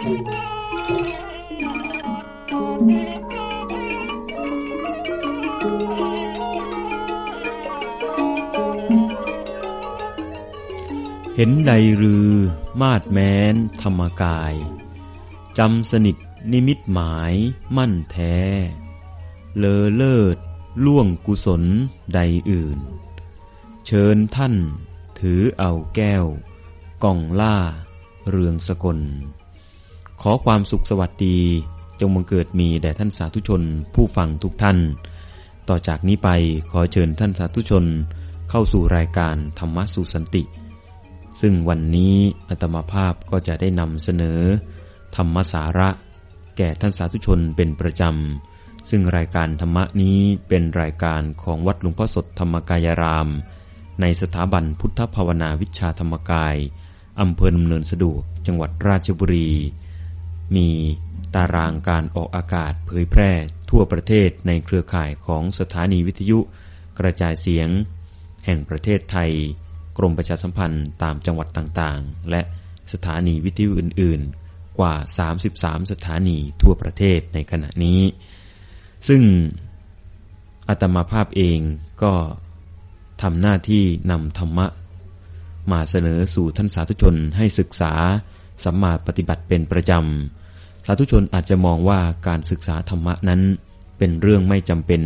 เห็นใดรือ มาดแม้น ธรรมกายจำสนิทนิมิตหมายมั่นแท้ เลอเลิศ ล่วงกุศลใดอื่น เชิญท่านถือเอาแก้ว กล่องล่า เรืองสกล ขอความสุขสวัสดี จงบังเกิดมีแด่ท่านสาธุชน ผู้ฟังทุกท่าน ต่อจากนี้ไปขอเชิญท่านสาธุชน เข้าสู่รายการธรรมะสุสันติ ซึ่งวันนี้อาตมาภาพก็จะได้นำเสนอ ธรรมสาระ แก่ท่านสาธุชนเป็นประจำ ซึ่งรายการธรรมะนี้เป็นรายการของวัดหลวงพ่อสดธรรมกายราม ในสถาบันพุทธภาวนาวิชาธรรมกายอำเภอดำเนินสะดวกจังหวัดราชบุรี มีตารางการออกอากาศเผยแพร่ทั่วประเทศในเครือข่ายของสถานีวิทยุ กระจายเสียง แห่งประเทศไทย กรมประชาสัมพันธ์ตามจังหวัดต่างๆ และสถานีวิทยุอื่นๆ กว่า 33 สถานีทั่วประเทศในขณะนี้ ซึ่งอาตมาภาพเองก็ทำหน้าที่นำธรรมะ มาเสนอสู่ท่านสาธุชนให้ศึกษาสัมมาปฏิบัติเป็นประจำ สาธุชนอาจจะมองว่าการศึกษาธรรมะนั้น เป็นเรื่องไม่จำเป็น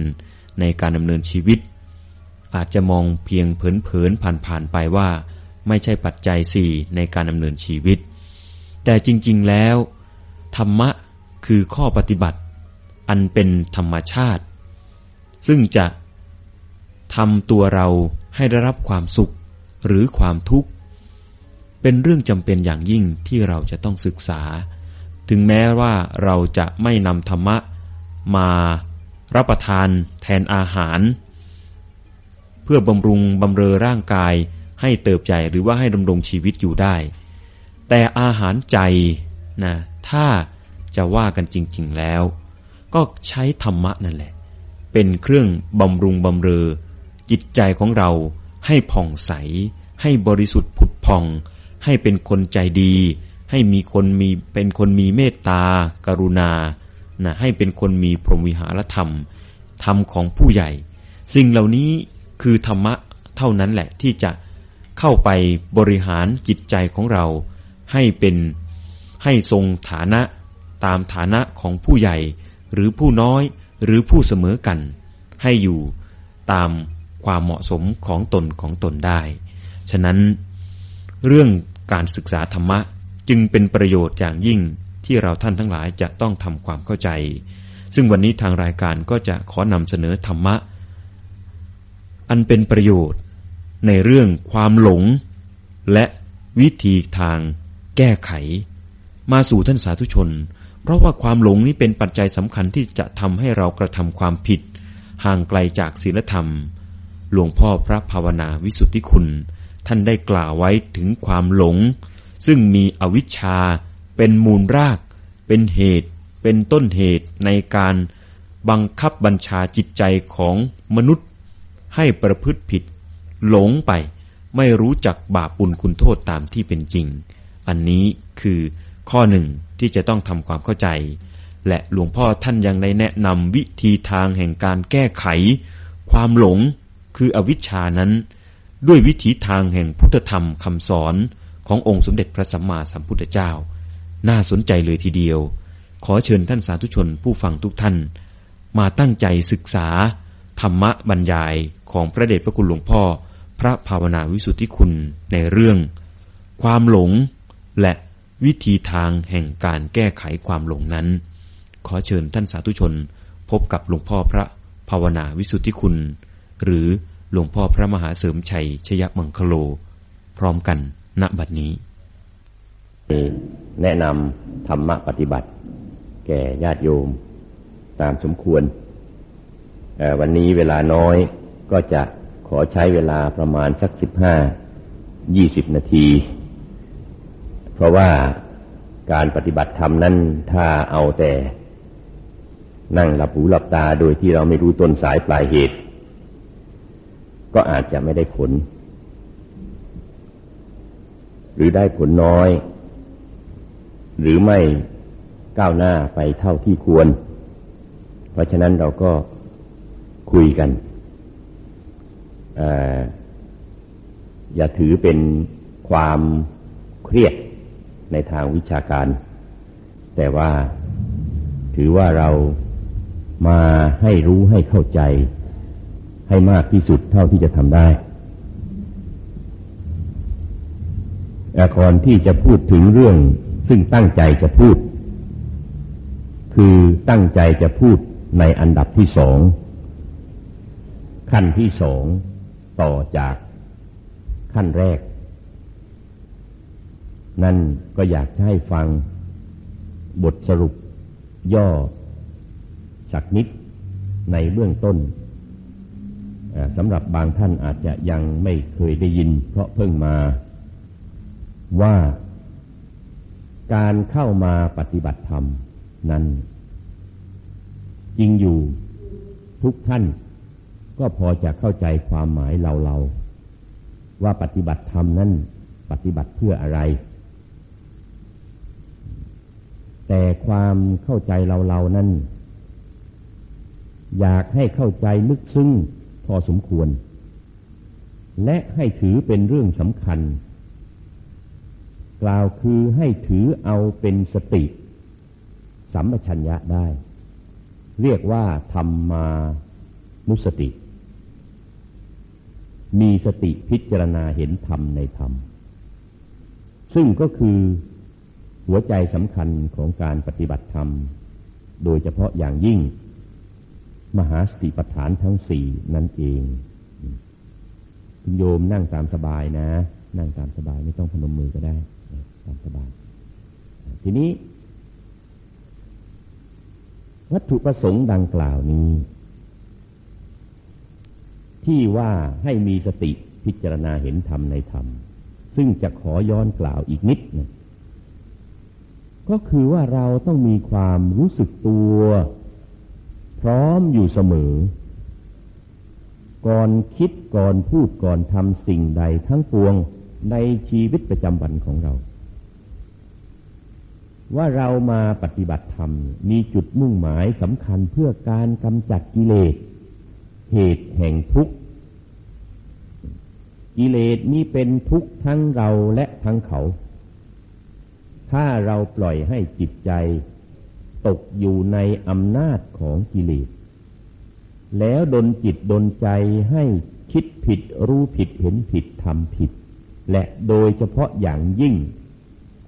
ในการดำเนินชีวิต อาจจะมองเพียงเผินๆผ่านๆไปว่า ไม่ใช่ปัจจัยสี่ในการดำเนินชีวิต แต่จริงๆแล้ว ธรรมะคือข้อปฏิบัติ อันเป็นธรรมชาติ ซึ่งจะทำตัวเราให้ได้รับความสุขหรือความทุกข์ เป็นเรื่องจำเป็นอย่างยิ่งที่เราจะต้องศึกษา ถึงแม้ว่าเราจะไม่นำธรรมะมารับประทานแทนอาหาร เพื่อบำรุงบำเรอร่างกายให้เติบใหญ่หรือว่าให้ดำรงชีวิตอยู่ได้ แต่อาหารใจนะถ้าจะว่ากันจริง ๆแล้ว ก็ใช้ธรรมะนั่นแหละ เป็นเครื่องบำรุงบำเรอ จิตใจของเราให้ผ่องใส ให้บริสุทธิ์ผุดผ่อง ให้เป็นคนใจดี ให้มีคนมีเป็นคนมีเมตตา กรุณานะให้เป็นคนมีพรหมวิหารธรรม ธรรมของผู้ใหญ่ สิ่งเหล่านี้คือธรรมะเท่านั้นแหละที่จะเข้าไปบริหารจิตใจของเรา ให้เป็นให้ทรงฐานะตามฐานะของผู้ใหญ่ หรือผู้น้อยหรือผู้เสมอกัน ให้อยู่ตามความเหมาะสมของตนของตนได้ ฉะนั้นเรื่องการศึกษาธรรมะ จึงเป็นประโยชน์อย่างยิ่งที่เราท่านทั้งหลายจะต้องทำความเข้าใจ ซึ่งวันนี้ทางรายการก็จะขอนำเสนอธรรมะ อันเป็นประโยชน์ในเรื่องความหลง และวิธีทางแก้ไข มาสู่ท่านสาธุชน เพราะว่าความหลงนี้เป็นปัจจัยสำคัญที่จะทำให้เรากระทำความผิด ห่างไกลจากศีลธรรม หลวงพ่อพระภาวนาวิสุทธิคุณ ท่านได้กล่าวไว้ถึงความหลง ซึ่งมีอวิชชา เป็นมูลราก เป็นเหตุ เป็นต้นเหตุในการบังคับบัญชาจิตใจของมนุษย์ ให้ประพฤติผิด หลงไปไม่รู้จักบาปุลคุณโทษตามที่เป็นจริง อันนี้คือข้อหนึ่งที่จะต้องทำความเข้าใจ และหลวงพ่อท่านยังได้แนะนำวิธีทางแห่งการแก้ไข ความหลงคืออวิชชานั้น ด้วยวิถีทางแห่งพุทธธรรมคำสอน ขององค์สมเด็จพระสัมมาสัมพุทธเจ้า น่าสนใจเลยทีเดียว ขอเชิญท่านสาธุชนผู้ฟังทุกท่าน มาตั้งใจศึกษา ธรรมบรรยายของพระเดชพระคุณหลวงพ่อ พระภาวนาวิสุทธิคุณในเรื่อง ความหลงและวิธีทางแห่งการแก้ไขความหลงนั้น ขอเชิญท่านสาธุชน พบกับหลวงพ่อพระภาวนาวิสุทธิคุณ หรือหลวงพ่อพระมหาเสริมชัยชยมังคโล พร้อมกัน ณบัดนี้แนะนำธรรมะปฏิบัติ แก่ญาติโยมตามสมควร วันนี้เวลาน้อยก็จะขอใช้เวลาประมาณสักสิบห้ายี่สิบนาที เพราะว่าการปฏิบัติธรรมนั้นถ้าเอาแต่ นั่งหลับหูหลับตาโดยที่เราไม่รู้ต้นสายปลายเหตุ ก็อาจจะไม่ได้ผล หรือได้ผลน้อย หรือไม่ก้าวหน้าไปเท่าที่ควร เพราะฉะนั้นเราก็คุยกันออย่าถือเป็นความเครียดในทางวิชาการ แต่ว่าถือว่าเรามาให้รู้ให้เข้าใจ ให้มากที่สุดเท่าที่จะทำได้ อาครที่จะพูดถึงเรื่องซึ่งตั้งใจจะพูด คือตั้งใจจะพูดในอันดับที่สองขั้นที่สองต่อจากขั้นแรก นั่นก็อยากจะให้ฟังบทสรุปย่อ สักนิดในเบื้องต้นสำหรับบางท่านอาจจะยังไม่เคยได้ยิน เพราะเพิ่งมา ว่าการเข้ามาปฏิบัติธรรมนั้น จริงอยู่ทุกท่านก็พอจะเข้าใจความหมายเราเราว่าปฏิบัติธรรมนั้นปฏิบัติเพื่ออะไร แต่ความเข้าใจเราเรานั้น อยากให้เข้าใจลึกซึ้งพอสมควร และให้ถือเป็นเรื่องสำคัญ กล่าวคือให้ถือเอาเป็นสติ สัมปชัญญะได้ เรียกว่าธรรมานุสติ มีสติพิจารณาเห็นธรรมในธรรม ซึ่งก็คือหัวใจสำคัญของการปฏิบัติธรรม โดยเฉพาะอย่างยิ่ง มหาสติปัฏฐานทั้งสี่นั่นเองคุณโยมนั่งตามสบายนะ นั่งตามสบายไม่ต้องพนมมือก็ได้ ตามสบายทีนี้ วัตถุประสงค์ดังกล่าวนี้ ที่ว่าให้มีสติพิจารณาเห็นธรรมในธรรม ซึ่งจะขอย้อนกล่าวอีกนิดนะก็คือว่าเราต้องมีความรู้สึกตัว พร้อมอยู่เสมอ ก่อนคิดก่อนพูดก่อนทำสิ่งใดทั้งปวงในชีวิตประจำวันของเรา ว่าเรามาปฏิบัติธรรม มีจุดมุ่งหมายสำคัญเพื่อการกำจัดกิเลส เหตุแห่งทุกข์ กิเลสนี้เป็นทุกข์ทั้งเราและทั้งเขา ถ้าเราปล่อยให้จิตใจ ตกอยู่ในอำนาจของกิเลส แล้วดนจิตดนใจให้คิดผิดรู้ผิดเห็นผิดทำผิด และโดยเฉพาะอย่างยิ่ง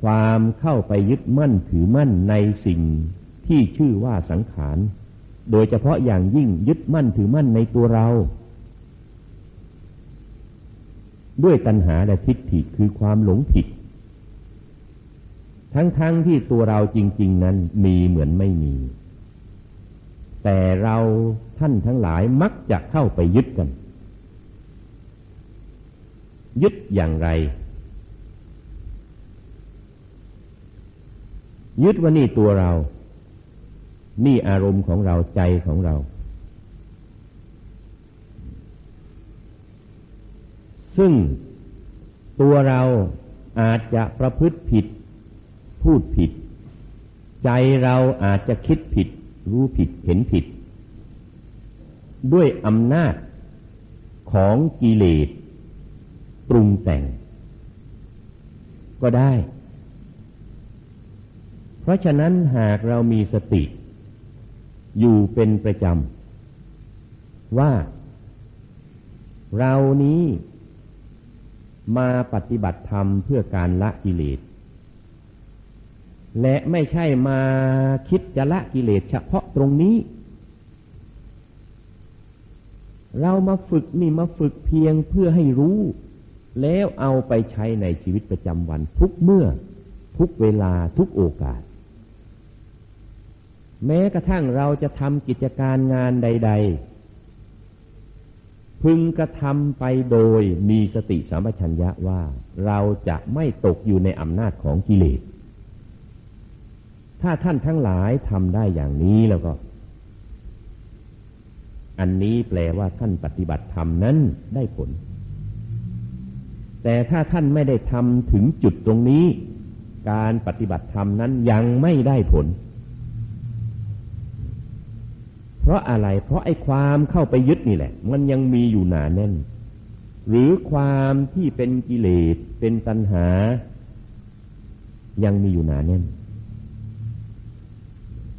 ความเข้าไปยึดมั่นถือมั่นในสิ่งที่ชื่อว่าสังขาร โดยเฉพาะอย่างยิ่งยึดมั่นถือมั่นในตัวเรา ด้วยตัณหาและทิฏฐิคือความหลงผิด ทั้งๆทที่ตัวเราจริง ๆ นั้นมีเหมือนไม่มี แต่เราท่านทั้งหลายมักจะเข้าไปยึดกัน ยึดอย่างไร ยึดว่านี่ตัวเรา นี่อารมณ์ของเราใจของเรา ซึ่งตัวเราอาจจะประพฤติผิด พูดผิด ใจเราอาจจะคิดผิด รู้ผิดเห็นผิด ด้วยอำนาจของกิเลสปรุงแต่ง ก็ได้ เพราะฉะนั้นหากเรามีสติ อยู่เป็นประจำว่า เรานี้มาปฏิบัติธรรมเพื่อการละกิเลส และไม่ใช่มาคิดจะละกิเลสเฉพาะตรงนี้ เรามาฝึกนี่มาฝึกเพียงเพื่อให้รู้ แล้วเอาไปใช้ในชีวิตประจำวันทุกเมื่อทุกเวลาทุกโอกาส แม้กระทั่งเราจะทำกิจการงานใด ๆ พึงกระทำไปโดยมีสติสัมปชัญญะว่าเราจะไม่ตกอยู่ในอำนาจของกิเลส ถ้าท่านทั้งหลายทำได้อย่างนี้แล้วก็ อันนี้แปลว่าท่านปฏิบัติธรรมนั้นได้ผล แต่ถ้าท่านไม่ได้ทำถึงจุดตรงนี้ การปฏิบัติธรรมนั้นยังไม่ได้ผล เพราะอะไร เพราะไอ้ความเข้าไปยึดนี่แหละ มันยังมีอยู่หนาแน่น หรือความที่เป็นกิเลสเป็นตัณหา ยังมีอยู่หนาแน่น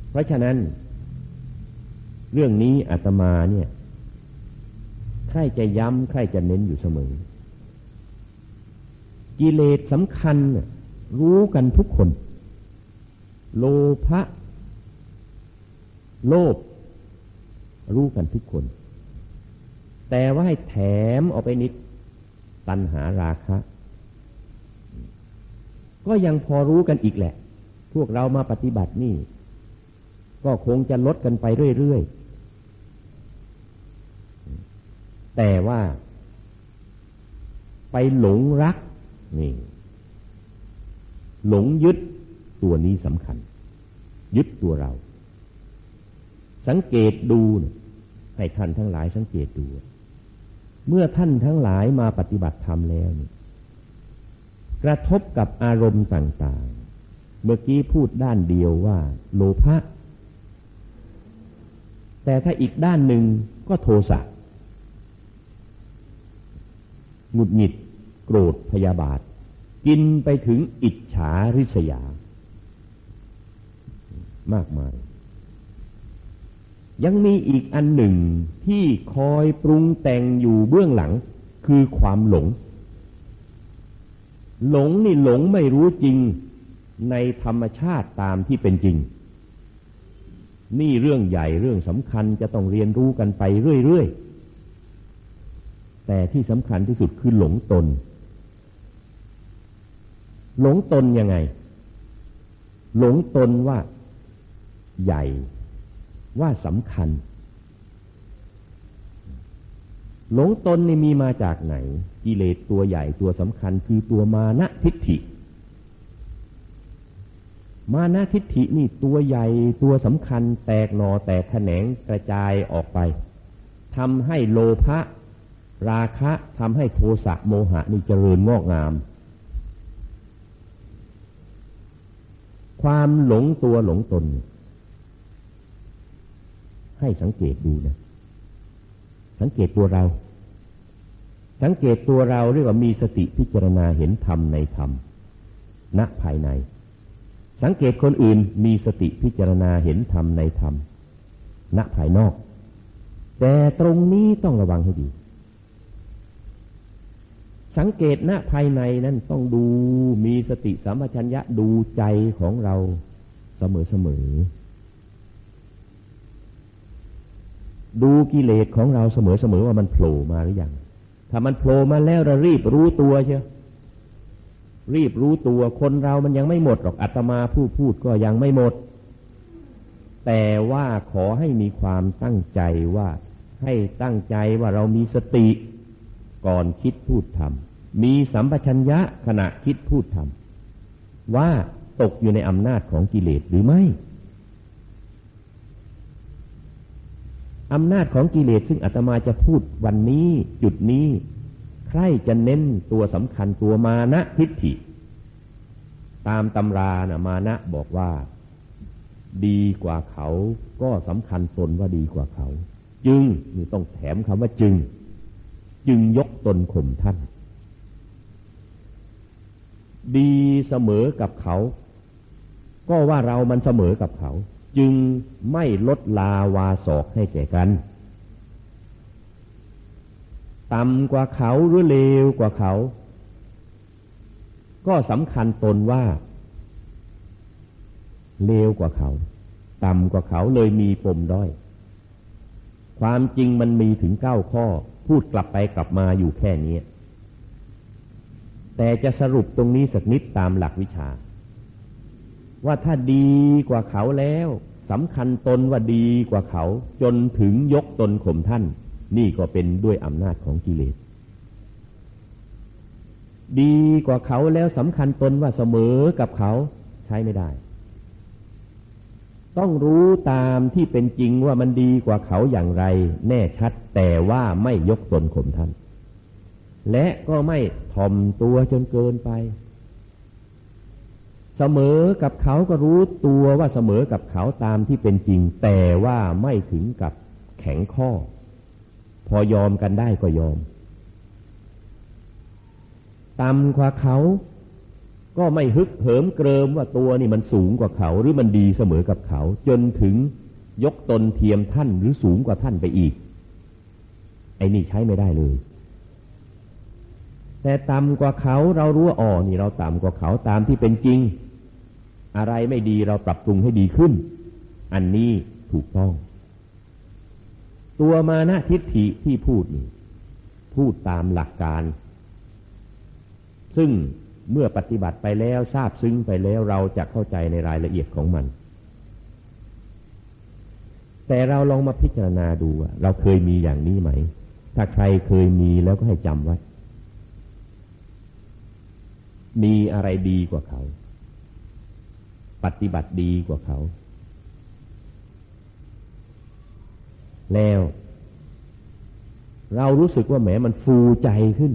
เพราะฉะนั้น เรื่องนี้อาตมาเนี่ยใครจะย้ำใครจะเน้นอยู่เสมอ กิเลสสำคัญรู้กันทุกคน โลภะโลภ รู้กันทุกคน แต่ว่าให้แถมออกไปนิด ตัณหาราคะ ก็ยังพอรู้กันอีกแหละ พวกเรามาปฏิบัตินี่ ก็คงจะลดกันไปเรื่อยๆ แต่ว่า ไปหลงรักนี่หลงยึดตัวนี้สำคัญ ยึดตัวเรา สังเกตดูให้ท่านทั้งหลายสังเกตดู เมื่อท่านทั้งหลายมาปฏิบัติธรรมแล้วนี่กระทบกับอารมณ์ต่าง ๆ เมื่อกี้พูดด้านเดียวว่า โลภะแต่ถ้าอีกด้านหนึ่งก็โทสะหงุดหงิดโกรธพยาบาท กินไปถึงอิจฉาริษยามากมาย ยังมีอีกอันหนึ่งที่คอยปรุงแต่งอยู่เบื้องหลัง คือความหลง หลงนี่หลงไม่รู้จริงในธรรมชาติตามที่เป็นจริง นี่เรื่องใหญ่เรื่องสำคัญจะต้องเรียนรู้กันไปเรื่อยๆ แต่ที่สำคัญที่สุดคือหลงตน หลงตนยังไง หลงตนว่าใหญ่ ว่าสำคัญ หลงตนนี่มีมาจากไหน กิเลสตัวใหญ่ตัวสำคัญคือตัวมานะทิฏฐิ มานะทิฏฐินี่ตัวใหญ่ตัวสำคัญ แตกหนอแตกแขนงกระจายออกไปทำให้โลภะราคะทำให้โทสะโมหะนี่เจริญงอกงาม ความหลงตัวหลงตน ให้สังเกตดูนะ สังเกตตัวเรา สังเกตตัวเราเรียกว่ามีสติพิจารณาเห็นธรรมในธรรมณภายใน สังเกตคนอื่นมีสติพิจารณาเห็นธรรมในธรรมณภายนอก แต่ตรงนี้ต้องระวังให้ดี สังเกตณภายในนั้นต้องดูมีสติสัมปชัญญะดูใจของเราเสมอเสมอ ดูกิเลสของเราเสมอเสมอว่ามันโผล่มาหรือยัง ถ้ามันโผล่มาแล้วเรารีบรู้ตัวเชียวรีบรู้ตัวคนเรามันยังไม่หมดหรอกอัตมาผู้พูดก็ยังไม่หมด แต่ว่าขอให้มีความตั้งใจว่าให้ตั้งใจว่าเรามีสติก่อนคิดพูดทำมีสัมปชัญญะขณะคิดพูดทำว่าตกอยู่ในอำนาจของกิเลสหรือไม่ อำนาจของกิเลสซึ่งอาตมาจะพูดวันนี้จุดนี้ ใครจะเน้นตัวสำคัญตัวมานะทิฏฐิ ตามตำรานะมานะบอกว่า ดีกว่าเขาก็สำคัญตนว่าดีกว่าเขา จึงนี่ต้องแถมคำว่าจึง จึงยกตนข่มท่าน ดีเสมอกับเขา ก็ว่าเรามันเสมอกับเขา จึงไม่ลดลาวาศอกให้แก่กันต่ำกว่าเขาหรือเลวกว่าเขา ก็สำคัญตนว่า เลวกว่าเขา ต่ำกว่าเขาเลยมีปมด้อย ความจริงมันมีถึงเก้าข้อ พูดกลับไปกลับมาอยู่แค่นี้ แต่จะสรุปตรงนี้สักนิดตามหลักวิชา ว่าถ้าดีกว่าเขาแล้วสำคัญตนว่าดีกว่าเขา จนถึงยกตนข่มท่าน นี่ก็เป็นด้วยอำนาจของกิเลส ดีกว่าเขาแล้วสำคัญตนว่าเสมอกับเขาใช้ไม่ได้ ต้องรู้ตามที่เป็นจริงว่ามันดีกว่าเขาอย่างไร แน่ชัดแต่ว่าไม่ยกตนข่มท่าน และก็ไม่ถ่อมตัวจนเกินไป เสมอกับเขาก็รู้ตัวว่าเสมอกับเขาตามที่เป็นจริง แต่ว่าไม่ถึงกับแข็งข้อ พอยอมกันได้ก็ยอมต่ำกว่าเขา ก็ไม่ฮึกเหิมเกริมว่าตัวนี่มันสูงกว่าเขา หรือมันดีเสมอกับเขา จนถึงยกตนเทียมท่านหรือสูงกว่าท่านไปอีก ไอ้นี่ใช้ไม่ได้เลย แต่ต่ำกว่าเขาเรารู้ว่าอ๋อนี่เราต่ำกว่าเขาตามที่เป็นจริง อะไรไม่ดีเราปรับปรุงให้ดีขึ้น อันนี้ถูกต้อง ตัวมานะทิฏฐิที่พูดนี่พูดตามหลักการ ซึ่งเมื่อปฏิบัติไปแล้วทราบซึ้งไปแล้วเราจะเข้าใจในรายละเอียดของมัน แต่เราลองมาพิจารณาดูเราเคยมีอย่างนี้ไหม ถ้าใครเคยมีแล้วก็ให้จำไว้ มีอะไรดีกว่าเขา ปฏิบัติดีกว่าเขา แล้ว เรารู้สึกว่าแหมมันฟูใจขึ้น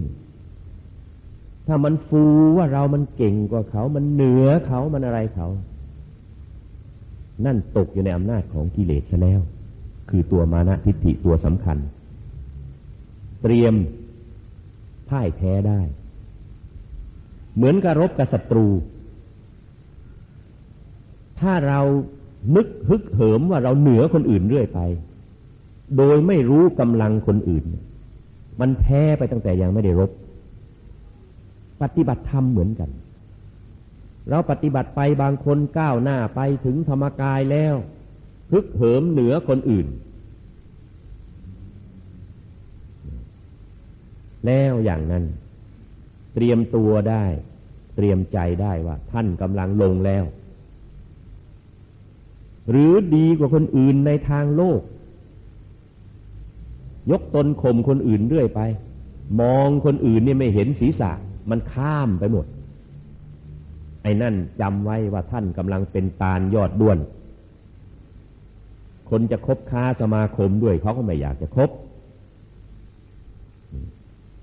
ถ้ามันฟูว่าเรามันเก่งกว่าเขา มันเหนือเขามันอะไรเขา นั่นตกอยู่ในอำนาจของกิเลสซะแล้ว คือตัวมานะทิฏฐิตัวสำคัญ เตรียมพ่ายแพ้ได้ เหมือนกับรบกับศัตรู ถ้าเรานึกฮึกเหิมว่าเราเหนือคนอื่นเรื่อยไป โดยไม่รู้กำลังคนอื่น มันแพ้ไปตั้งแต่ยังไม่ได้รบ ปฏิบัติธรรมเหมือนกัน เราปฏิบัติไปบางคนก้าวหน้าไปถึงธรรมกายแล้วฮึกเหิมเหนือคนอื่น แล้วอย่างนั้น เตรียมตัวได้ เตรียมใจได้ว่า ท่านกำลังลงแล้ว หรือดีกว่าคนอื่นในทางโลก ยกตนข่มคนอื่นเรื่อยไป มองคนอื่นเนี่ยไม่เห็นศีรษะ มันข้ามไปหมด ไอ้นั่นจำไว้ว่าท่านกำลังเป็นตาลยอดด้วน คนจะคบค้าสมาคมด้วยเขาก็ไม่อยากจะคบ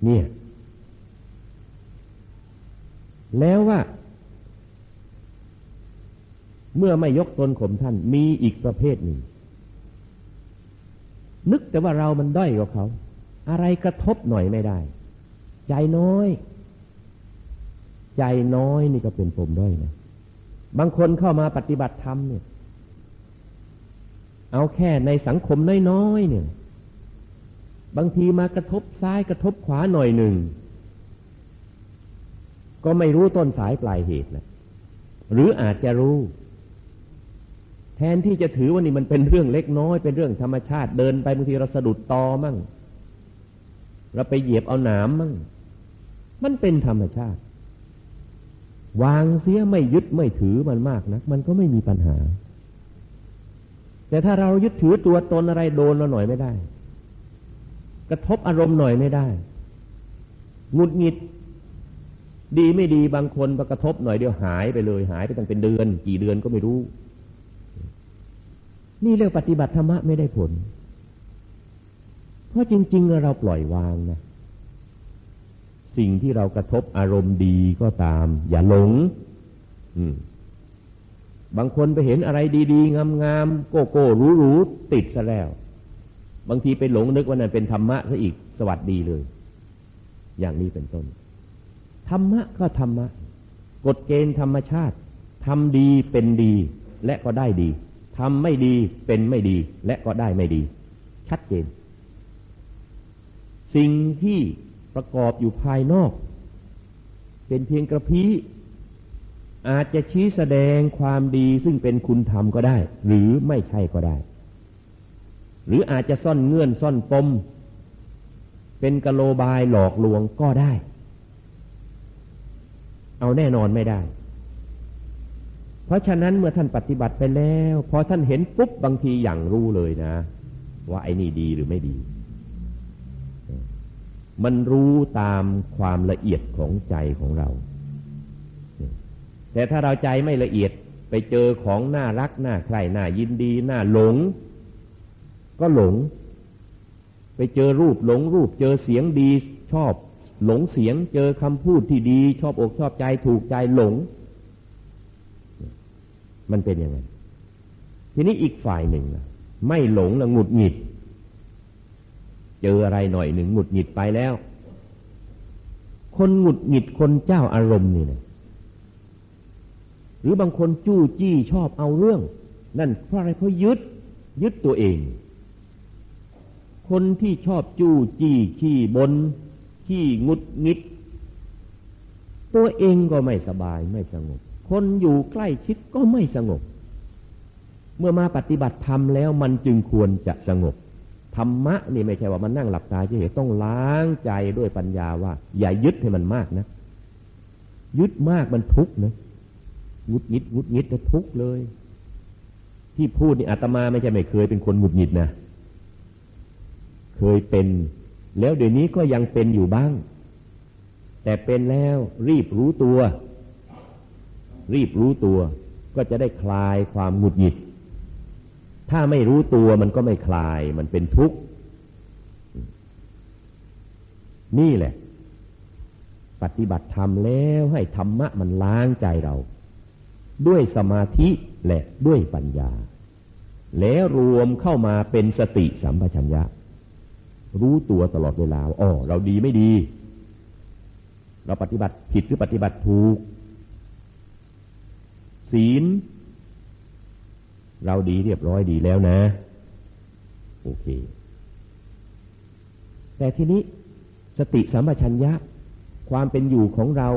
เนี่ย แล้วว่า เมื่อไม่ยกตนข่มท่าน มีอีกประเภทหนึ่ง นึกแต่ว่าเรามันด้อยกว่าเขา อะไรกระทบหน่อยไม่ได้ ใจน้อย ใจน้อยนี่ก็เป็นปมด้อยนะบางคนเข้ามาปฏิบัติธรรมเนี่ย เอาแค่ในสังคมน้อยๆเนี่ย บางทีมากระทบซ้ายกระทบขวาหน่อยหนึ่ง ก็ไม่รู้ต้นสายปลายเหตุนะหรืออาจจะรู้ แทนที่จะถือว่านี่มันเป็นเรื่องเล็กน้อย เป็นเรื่องธรรมชาติเดินไปบางทีเราสะดุดตอมั่งเราไปเหยียบเอาหนามมั่งมันเป็นธรรมชาติ วางเสียไม่ยึดไม่ถือมันมากนะมันก็ไม่มีปัญหา แต่ถ้าเรายึดถือตัวตนอะไรโดนเราหน่อยไม่ได้ กระทบอารมณ์หน่อยไม่ได้หงุดหงิด ดีไม่ดีบางคนกระทบหน่อยเดียวหายไปเลย หายไปตั้งเป็นเดือน กี่เดือนก็ไม่รู้ นี่เรื่องปฏิบัติธรรมะไม่ได้ผล เพราะจริง ๆ เราปล่อยวางนะสิ่งที่เรากระทบอารมณ์ดีก็ตาม อย่าหลงบางคนไปเห็นอะไรดีๆ งามๆโก้โก้รู้ๆติดซะแล้ว บางทีไปหลงนึกว่านั่นเป็นธรรมะซะอีกสวัสดีเลย อย่างนี้เป็นต้น ธรรมะก็ธรรมะ กฎเกณฑ์ธรรมชาติทำดีเป็นดีและก็ได้ดีทำไม่ดีเป็นไม่ดีและก็ได้ไม่ดี ชัดเจน สิ่งที่ประกอบอยู่ภายนอก เป็นเพียงกระพี้อาจจะชี้แสดงความดีซึ่งเป็นคุณธรรมก็ได้ หรือไม่ใช่ก็ได้ หรืออาจจะซ่อนเงื่อนซ่อนปม เป็นกะโลบายหลอกลวงก็ได้ เอาแน่นอนไม่ได้ เพราะฉะนั้นเมื่อท่านปฏิบัติไปแล้ว พอท่านเห็นปุ๊บบางทีอย่างรู้เลยนะ ว่าไอ้นี่ดีหรือไม่ดี มันรู้ตามความละเอียดของใจของเรา แต่ถ้าเราใจไม่ละเอียดไปเจอของน่ารักน่าใคร่น่ายินดีน่าหลง ก็หลง ไปเจอรูปหลงรูป เจอเสียงดีชอบ หลงเสียงเจอคำพูดที่ดี ชอบอกชอบใจถูกใจหลง มันเป็นยังไง ทีนี้อีกฝ่ายหนึ่งล่ะไม่หลงละหงุดหงิด เจออะไรหน่อยหนึ่งหงุดหงิดไปแล้ว คนหงุดหงิดคนเจ้าอารมณ์นี่นะหรือบางคนจู้จี้ชอบเอาเรื่อง นั่นเพราะอะไรเพราะยึด ยึดตัวเอง คนที่ชอบจู้จี้ขี้บน ขี้งุดงิด ตัวเองก็ไม่สบายไม่สงบ คนอยู่ใกล้ชิดก็ไม่สงบ เมื่อมาปฏิบัติธรรมแล้วมันจึงควรจะสงบธรรมะนี่ไม่ใช่ว่ามันนั่งหลับตาเฉยต้องล้างใจด้วยปัญญาว่า อย่ายึดให้มันมากนะ ยึดมากมันทุกข์นะงุดงิดงุดงิดจะทุกข์เลย ที่พูดนี่อาตมาไม่ใช่ไม่เคยเป็นคนหงุดหงิดนะ เคยเป็น แล้วเดี๋ยวนี้ก็ยังเป็นอยู่บ้าง แต่เป็นแล้วรีบรู้ตัว รีบรู้ตัว ก็จะได้คลายความหงุดหงิด ถ้าไม่รู้ตัวมันก็ไม่คลายมันเป็นทุกข์ นี่แหละ ปฏิบัติธรรมแล้วให้ธรรมะมันล้างใจเรา ด้วยสมาธิและด้วยปัญญา แล้วรวมเข้ามาเป็นสติสัมปชัญญะ รู้ตัวตลอดเวลาอ๋อเราดีไม่ดี เราปฏิบัติผิดหรือปฏิบัติถูก ศีล เราดีเรียบร้อยดีแล้วนะ โอเค แต่ทีนี้สติสัมปชัญญะ ความเป็นอยู่ของเรา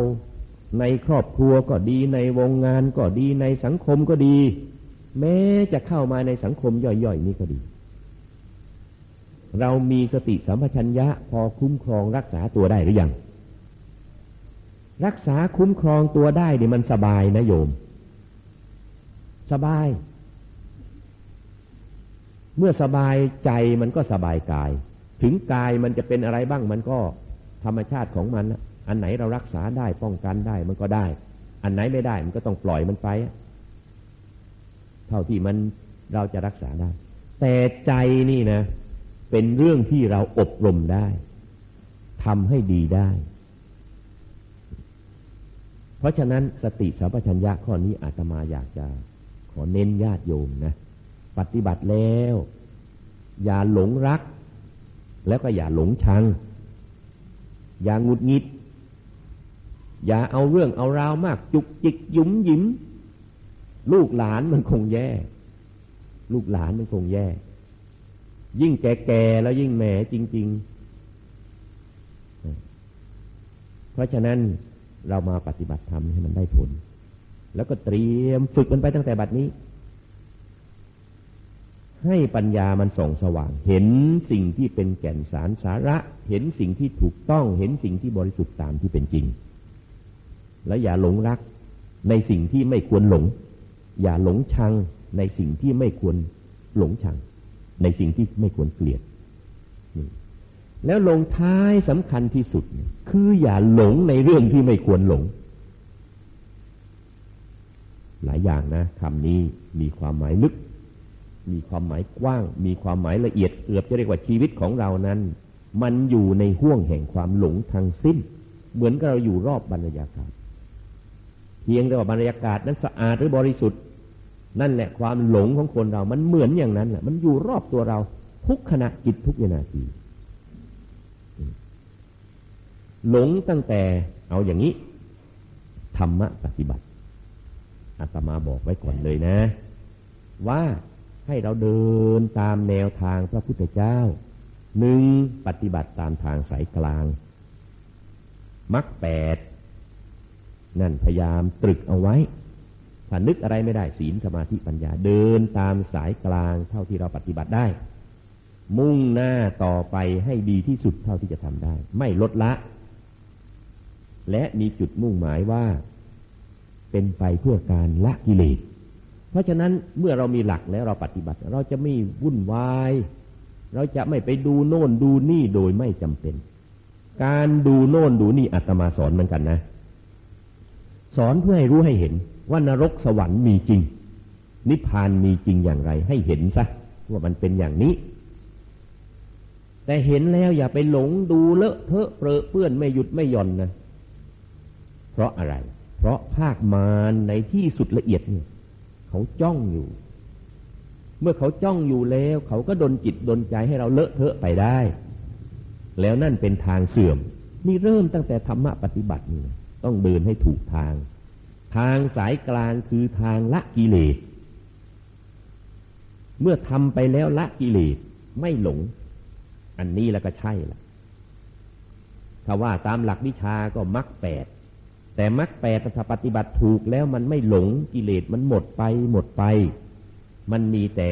ในครอบครัวก็ดีในวงงานก็ดีในสังคมก็ดี แม้จะเข้ามาในสังคมย่อยๆ นี้ก็ดี เรามีสติสัมปชัญญะพอคุ้มครองรักษาตัวได้หรือยัง รักษาคุ้มครองตัวได้เนี่ยมันสบายนะโยม สบาย เมื่อสบายใจมันก็สบายกาย ถึงกายมันจะเป็นอะไรบ้างมันก็ธรรมชาติของมัน อันไหนเรารักษาได้ป้องกันได้มันก็ได้ อันไหนไม่ได้มันก็ต้องปล่อยมันไป เท่าที่มันเราจะรักษาได้ แต่ใจนี่นะ เป็นเรื่องที่เราอบรมได้ทำให้ดีได้ เพราะฉะนั้นสติสัมปชัญญะข้อนี้อาตมาอยากจะขอเน้นญาติโยมนะ ปฏิบัติแล้ว อย่าหลงรัก แล้วก็อย่าหลงชัง อย่างงุดงิด อย่าเอาเรื่องเอาราวมาก จุกจิกยุ้มยิ้ม ลูกหลานมันคงแย่ ลูกหลานมันคงแย่ ยิ่งแก่ๆแล้วยิ่งแหมจริง ๆ เพราะฉะนั้นเรามาปฏิบัติธรรมให้มันได้ผล แล้วก็เตรียมฝึกมันไปตั้งแต่บัดนี้ ให้ปัญญามันส่องสว่าง เห็นสิ่งที่เป็นแก่นสารสาระ เห็นสิ่งที่ถูกต้อง เห็นสิ่งที่บริสุทธิ์ตามที่เป็นจริง และอย่าหลงรักในสิ่งที่ไม่ควรหลง อย่าหลงชังในสิ่งที่ไม่ควรหลงชัง ในสิ่งที่ไม่ควรเกลียด แล้วลงท้ายสำคัญที่สุด คืออย่าหลงในเรื่องที่ไม่ควรหลง หลายอย่างนะคำนี้มีความหมายลึก มีความหมายกว้าง มีความหมายละเอียดเกือบจะเรียกว่าชีวิตของเรานั้น มันอยู่ในห่วงแห่งความหลงทางสิ้น เหมือนกับเราอยู่รอบบรรยากาศ เพียงแต่ว่าบรรยากาศนั้นสะอาดหรือบริสุทธิ์ นั่นแหละความหลงของคนเรา มันเหมือนอย่างนั้นแหละมันอยู่รอบตัวเรา ทุกขณะจิตทุกวินาทีหลงตั้งแต่เอาอย่างนี้ ธรรมะปฏิบัติอาตมาบอกไว้ก่อนเลยนะ ว่าให้เราเดินตามแนวทางพระพุทธเจ้าหนึ่งปฏิบัติตามทางสายกลางมรรคแปดนั่นพยายามตรึกเอาไว้ ถ้านึกอะไรไม่ได้ศีลสมาธิปัญญาเดินตามสายกลางเท่าที่เราปฏิบัติได้ มุ่งหน้าต่อไปให้ดีที่สุดเท่าที่จะทำได้ ไม่ลดละ และมีจุดมุ่งหมายว่า เป็นไปเพื่อการละกิเลสเพราะฉะนั้นเมื่อเรามีหลักแล้วเราปฏิบัติ เราจะไม่วุ่นวาย เราจะไม่ไปดูโน่นดูนี่โดยไม่จำเป็น การดูโน่นดูนี่อาตมาสอนเหมือนกันนะ สอนเพื่อให้รู้ให้เห็น ว่านรกสวรรค์มีจริง นิพพานมีจริงอย่างไรให้เห็นซะว่ามันเป็นอย่างนี้ แต่เห็นแล้วอย่าไปหลงดูเลอะเทอะเปรอะเปื้อนไม่หยุดไม่หย่อนนะเพราะอะไร เพราะภาคมารในที่สุดละเอียดเนี่ยเขาจ้องอยู่ เมื่อเขาจ้องอยู่แล้ว เขาก็ดนจิตดนใจให้เราเลอะเทอะไปได้ แล้วนั่นเป็นทางเสื่อม นี่เริ่มตั้งแต่ธรรมะปฏิบัตินี่ต้องเดินให้ถูกทาง ทางสายกลางคือทางละกิเลส เมื่อทำไปแล้วละกิเลสไม่หลง อันนี้แล้วก็ใช่ละถ้าว่าตามหลักวิชาก็มรรคแปด แต่มรรคแปดถ้าปฏิบัติถูกแล้วมันไม่หลงกิเลสมันหมดไปหมดไป มันมีแต่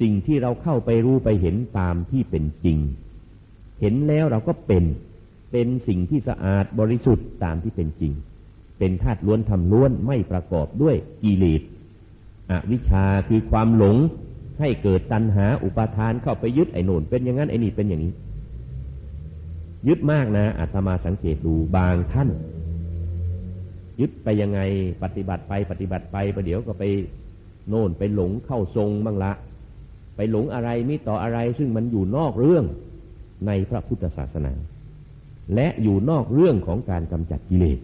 สิ่งที่เราเข้าไปรู้ไปเห็นตามที่เป็นจริง เห็นแล้วเราก็เป็น เป็นสิ่งที่สะอาดบริสุทธิ์ตามที่เป็นจริง เป็นธาตุล้วนทำล้วนไม่ประกอบด้วยกิเลสอวิชชาคือความหลงให้เกิดตัณหาอุปาทานเข้าไปยึดไอ้โน่นเป็นอย่างนั้นไอ้นี่เป็นอย่างนี้ ยึดมากนะอาตมาสังเกตดูบางท่าน ยึดไปยังไงปฏิบัติไปปฏิบัติไปประเดี๋ยวก็ไปโน่นไปหลงเข้าทรงบ้างละ ไปหลงอะไรมิต่ออะไรซึ่งมันอยู่นอกเรื่องในพระพุทธศาสนา และอยู่นอกเรื่องของการกำจัดกิเลส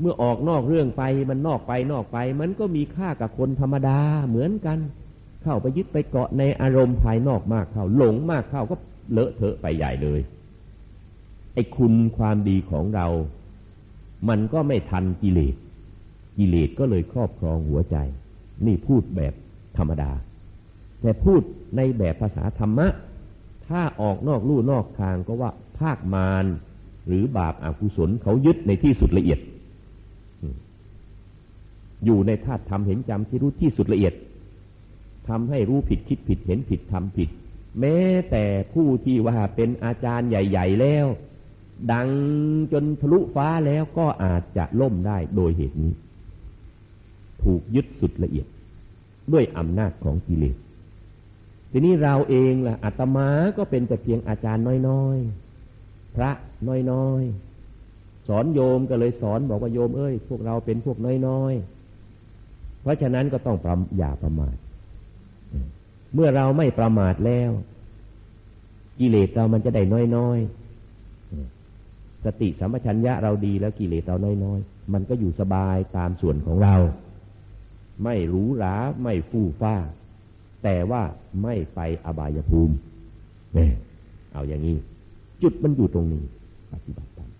เมื่อออกนอกเรื่องไปมันนอกไปนอกไป มันก็มีค่ากับคนธรรมดาเหมือนกัน เข้าไปยึดไปเกาะในอารมณ์ภายนอกมากเข้าหลงมากเข้าก็เลอะเทอะไปใหญ่เลยไอ้คุณความดีของเรา มันก็ไม่ทันกิเลสกิเลสก็เลยครอบครองหัวใจ นี่พูดแบบธรรมดา แต่พูดในแบบภาษาธรรมะ ถ้าออกนอกลู่นอกทางก็ว่าภาคมารหรือบาปอากุศลเขายึดในที่สุดละเอียด อยู่ในธาตุธรรมเห็นจำที่รู้ที่สุดละเอียดทำให้รู้ผิดคิดผิดเห็นผิดทำผิด แม้แต่ผู้ที่ว่าเป็นอาจารย์ใหญ่ ๆแล้ว ดังจนทะลุฟ้าแล้วก็อาจจะล่มได้โดยเหตุนี้ ถูกยึดสุดละเอียด ด้วยอำนาจของกิเลสทีนี้เราเองล่ะอาตมาก็เป็นแต่เพียงอาจารย์น้อยๆ พระน้อยๆ สอนโยมก็เลยสอนบอกว่าโยมเอ้ย พวกเราเป็นพวกน้อยๆ เพราะฉะนั้นก็ต้องอย่าประมาท เมื่อเราไม่ประมาทแล้ว กิเลสเรามันจะได้น้อยๆ สติสัมปชัญญะเราดีแล้วกิเลสเราน้อยๆ มันก็อยู่สบายตามส่วนของเรา ไม่หรูหราไม่ฟู่ฟ้า แต่ว่าไม่ไปอบายภูมิเนี่ยเอาอย่างนี้ จุดมันอยู่ตรงนี้ ปฏิบัติตาม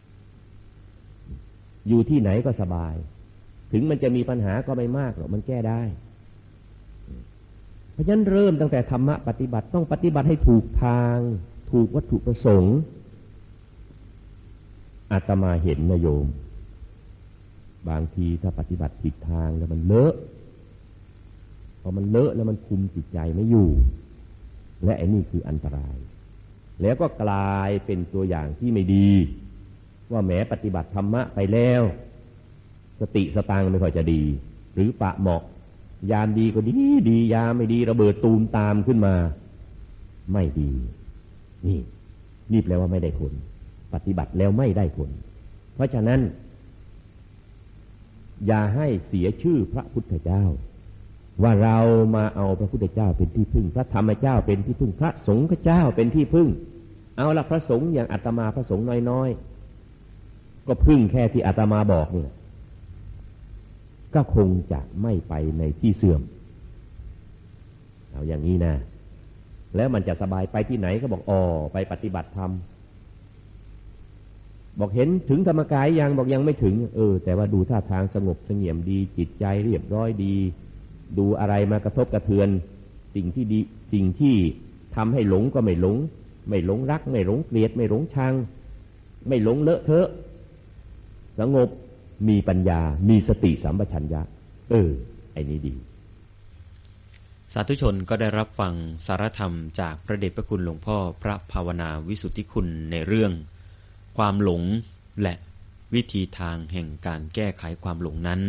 อยู่ที่ไหนก็สบาย ถึงมันจะมีปัญหาก็ไม่มากหรอกมันแก้ได้ เพราะฉะนั้นเริ่มตั้งแต่ธรรมะปฏิบัติต้องปฏิบัติให้ถูกทาง ถูกวัตถุประสงค์อาตมาเห็นนะโยม บางทีถ้าปฏิบัติผิดทางแล้วมันเลอะพอมันเลอะแล้วมันคุมจิตใจไม่อยู่ และไอ้นี่คืออันตราย แล้วก็กลายเป็นตัวอย่างที่ไม่ดี ว่าแม้ปฏิบัติธรรมะไปแล้ว สติสตังไม่ค่อยจะดี หรือปะเหมาะ ยามดีก็ดีดียามไม่ดีระเบิดตูมตามขึ้นมา ไม่ดี นี่นี่แปลว่าไม่ได้ผล ปฏิบัติแล้วไม่ได้ผล เพราะฉะนั้น อย่าให้เสียชื่อพระพุทธเจ้า ว่าเรามาเอาพระพุทธเจ้าเป็นที่พึ่ง พระธรรมเจ้าเป็นที่พึ่งพระสงฆ์เจ้าเป็นที่พึ่ง เอาละพระสงฆ์อย่างอาตมาพระสงฆ์น้อยๆก็พึ่งแค่ที่อาตมาบอกเนี่ย ก็คงจะไม่ไปในที่เสื่อมเอาอย่างนี้นะ แล้วมันจะสบายไปที่ไหนก็บอกอ๋อไปปฏิบัติธรรม บอกเห็นถึงธรรมกายยังบอกยังไม่ถึง เออ แต่ว่าดูท่าทางสงบสงเงียมดี จิตใจเรียบร้อยดี ดูอะไรมากระทบกระเทือน สิ่งที่ดีสิ่งที่ทำให้หลงก็ไม่หลง ไม่หลงรัก ไม่หลงเกลียด ไม่หลงชัง ไม่หลงเลอะเทอะ สงบ มีปัญญา มีสติสัมปชัญญะ เออ ไอ้นี้ดี สาธุชนก็ได้รับฟังสารธรรมจากพระเดชพระคุณหลวงพ่อพระภาวนาวิสุทธิคุณในเรื่อง ความหลงและวิธีทางแห่งการแก้ไขความหลงนั้น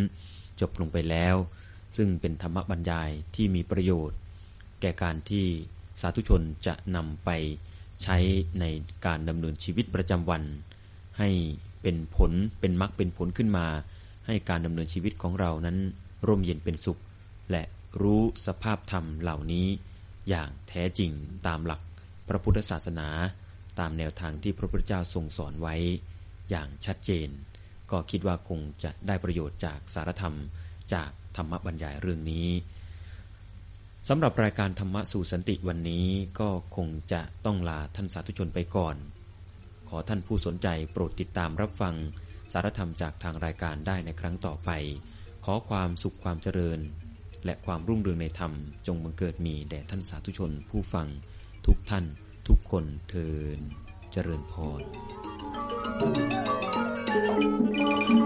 จบลงไปแล้ว ซึ่งเป็นธรรมบรรยายที่มีประโยชน์ แก่การที่สาธุชนจะนำไปใช้ในการดำเนินชีวิตประจำวัน ให้ เป็นผลเป็นมรรคเป็นผลขึ้นมา ให้การดำเนินชีวิตของเรานั้น ร่มเย็นเป็นสุข และรู้สภาพธรรมเหล่านี้ อย่างแท้จริงตามหลักพระพุทธศาสนา ตามแนวทางที่พระพุทธเจ้าทรงสอนไว้อย่างชัดเจน ก็คิดว่าคงจะได้ประโยชน์จากสารธรรมจากธรรมบรรยายเรื่องนี้สำหรับรายการธรรมะสู่สันติวันนี้ก็คงจะต้องลาท่านสาธุชนไปก่อน ขอท่านผู้สนใจโปรดติดตามรับฟัง สารธรรมจากทางรายการได้ในครั้งต่อไป ขอความสุขความเจริญ และความรุ่งเรืองในธรรมจงบังเกิดมีแด่ท่านสาธุชนผู้ฟัง ทุกท่าน ทุกคนเทินเจริญพร thank you